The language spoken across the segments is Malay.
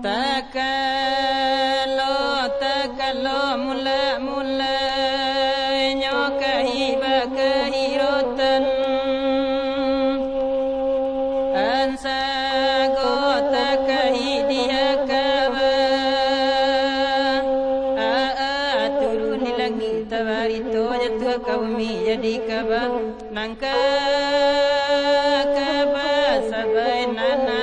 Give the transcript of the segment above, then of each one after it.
takalo takalo mula mula nyokai, bakahi rotan ansa go takahi dia kaba a a turu ni lagi tawari to jatuh kaumi jadi kaba nangka kaba sabai nana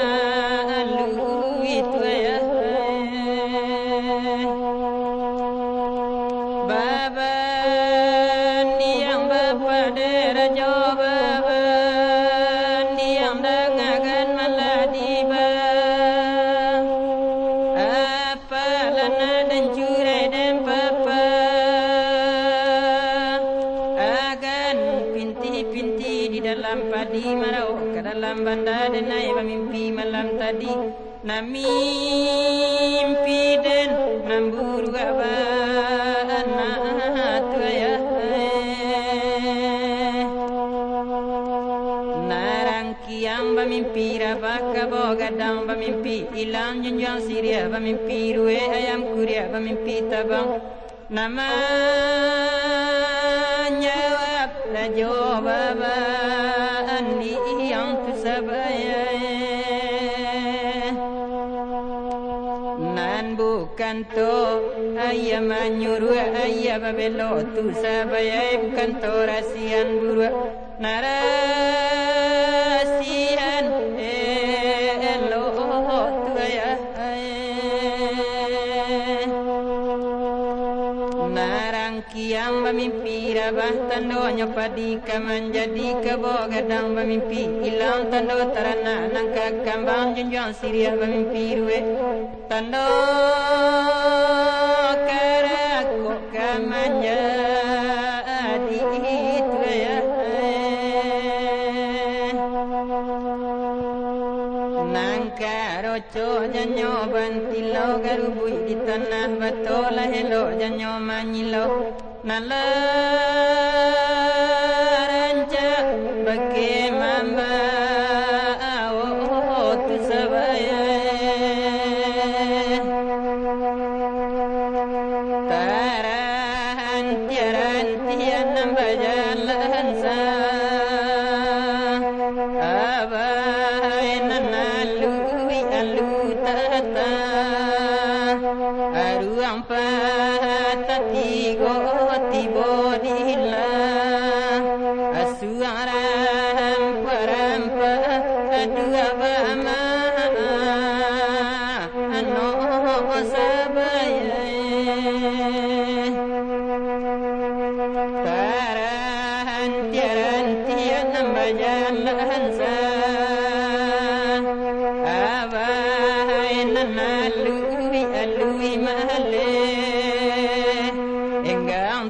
dalam padi marau ke dalam bandar dan naik mimpi malam tadi. Na mimpi dan namburu abaan tu ya narang kiam bamimpi rabaka bogadang bamimpi ilang junjang siria bamimpi ruwe ayam kuria bamimpi tabang. Nama jawab la sambu kanto ayya manyurwa babelo tu sabaya rasian Kiam bermimpi rabah tando nyopadi kaman jadi kebo gadang bermimpi ilang tando tarana nangka kambang junjang siria bermimpi ruwe tando karako kaman roco janyo bantilo garubui di tanah batola helo janyo manyilo. Nala aruang patati go tibo dila asuaram parampa adua bama ano sabaya Tarahan tiaran tian nambajalan sa Abai nanalui alui male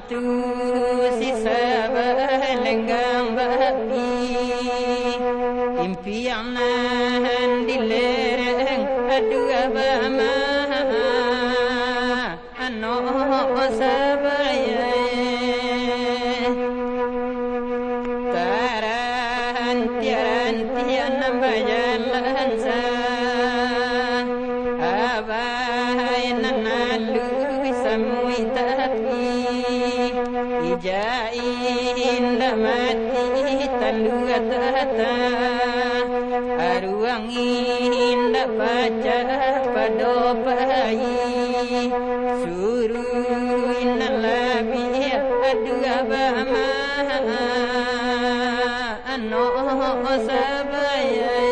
tu si babi Impian nahan dilereng adu abama Ano sabaya Taran tiaran tian nambajalan sa Abai nanalu samui tapi Ijain damati taluatata Aruangin dapaca padopai Suruin nalabi adu abama Ano sabaya